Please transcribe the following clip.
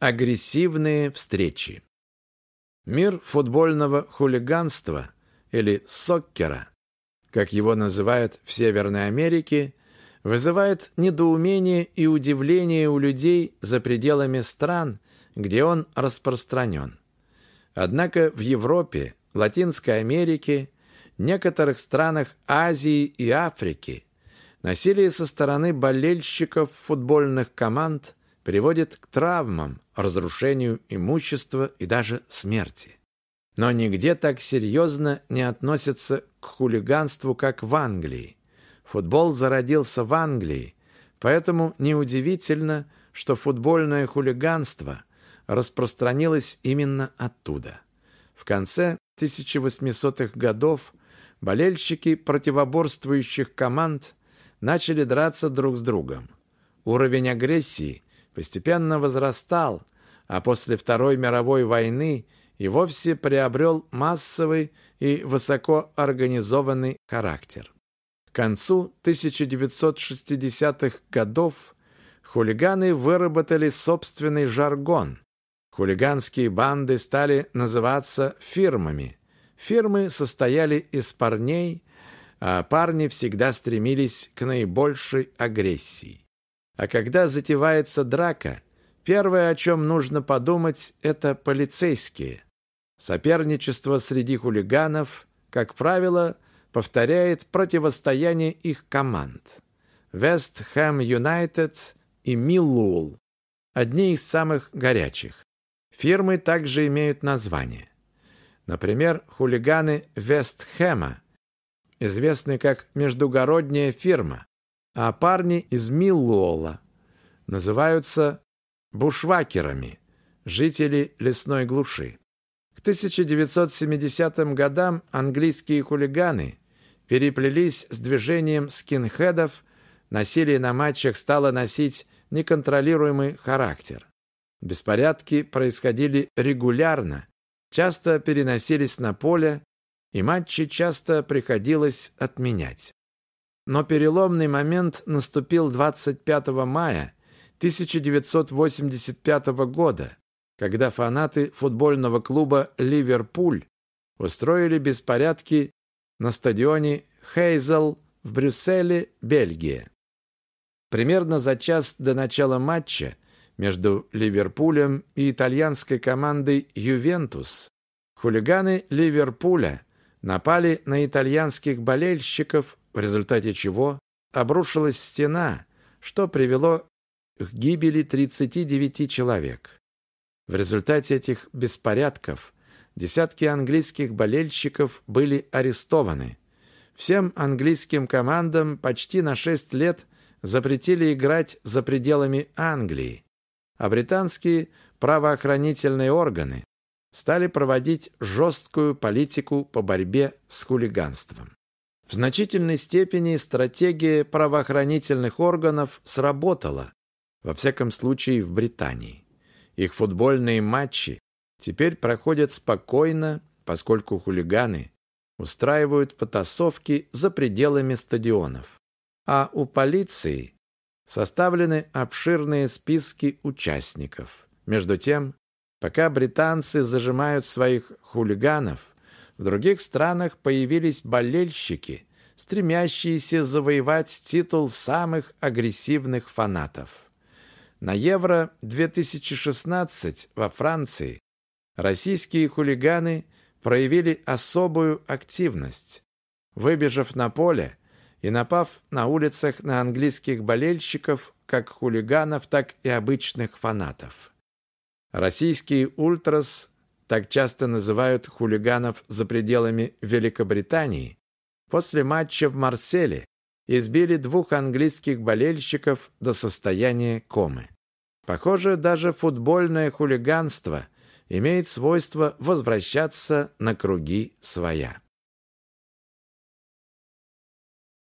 Агрессивные встречи. Мир футбольного хулиганства или соккера, как его называют в Северной Америке, вызывает недоумение и удивление у людей за пределами стран, где он распространен. Однако в Европе, Латинской Америке, некоторых странах Азии и Африки насилие со стороны болельщиков футбольных команд приводит к травмам, разрушению имущества и даже смерти. Но нигде так серьезно не относятся к хулиганству, как в Англии. Футбол зародился в Англии, поэтому неудивительно, что футбольное хулиганство распространилось именно оттуда. В конце 1800-х годов болельщики противоборствующих команд начали драться друг с другом. Уровень агрессии постепенно возрастал, а после Второй мировой войны и вовсе приобрел массовый и высокоорганизованный характер. К концу 1960-х годов хулиганы выработали собственный жаргон. Хулиганские банды стали называться фирмами. Фирмы состояли из парней, а парни всегда стремились к наибольшей агрессии. А когда затевается драка, первое, о чем нужно подумать, это полицейские. Соперничество среди хулиганов, как правило, повторяет противостояние их команд. Вест Хэм Юнайтед и Миллуэлл – одни из самых горячих. Фирмы также имеют название. Например, хулиганы Вест Хэма, известны как междугородняя фирма, а парни из Миллуола называются бушвакерами, жители лесной глуши. К 1970 годам английские хулиганы переплелись с движением скинхедов, насилие на матчах стало носить неконтролируемый характер. Беспорядки происходили регулярно, часто переносились на поле, и матчи часто приходилось отменять. Но переломный момент наступил 25 мая 1985 года, когда фанаты футбольного клуба «Ливерпуль» устроили беспорядки на стадионе «Хейзел» в Брюсселе, Бельгия. Примерно за час до начала матча между Ливерпулем и итальянской командой «Ювентус» хулиганы Ливерпуля напали на итальянских болельщиков в результате чего обрушилась стена, что привело к гибели 39 человек. В результате этих беспорядков десятки английских болельщиков были арестованы. Всем английским командам почти на 6 лет запретили играть за пределами Англии, а британские правоохранительные органы стали проводить жесткую политику по борьбе с хулиганством. В значительной степени стратегия правоохранительных органов сработала, во всяком случае в Британии. Их футбольные матчи теперь проходят спокойно, поскольку хулиганы устраивают потасовки за пределами стадионов. А у полиции составлены обширные списки участников. Между тем, пока британцы зажимают своих хулиганов, в других странах появились болельщики, стремящиеся завоевать титул самых агрессивных фанатов. На Евро-2016 во Франции российские хулиганы проявили особую активность. Выбежав на поле и напав на улицах на английских болельщиков, как хулиганов, так и обычных фанатов. Российские ультрас так часто называют хулиганов за пределами Великобритании, после матча в Марселе избили двух английских болельщиков до состояния комы. Похоже, даже футбольное хулиганство имеет свойство возвращаться на круги своя.